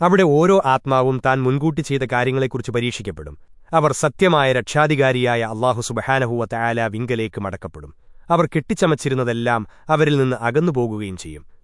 അവിടെ ഓരോ ആത്മാവും താൻ മുൻകൂട്ടി ചെയ്ത കാര്യങ്ങളെക്കുറിച്ച് പരീക്ഷിക്കപ്പെടും. അവർ സത്യമായ രക്ഷാധികാരിയായ അള്ളാഹു സുബഹാനഹുവ തയാല വിങ്കലേക്ക് മടക്കപ്പെടും. അവർ കെട്ടിച്ചമച്ചിരുന്നതെല്ലാം അവരിൽ നിന്ന് അകന്നുപോകുകയും ചെയ്യും.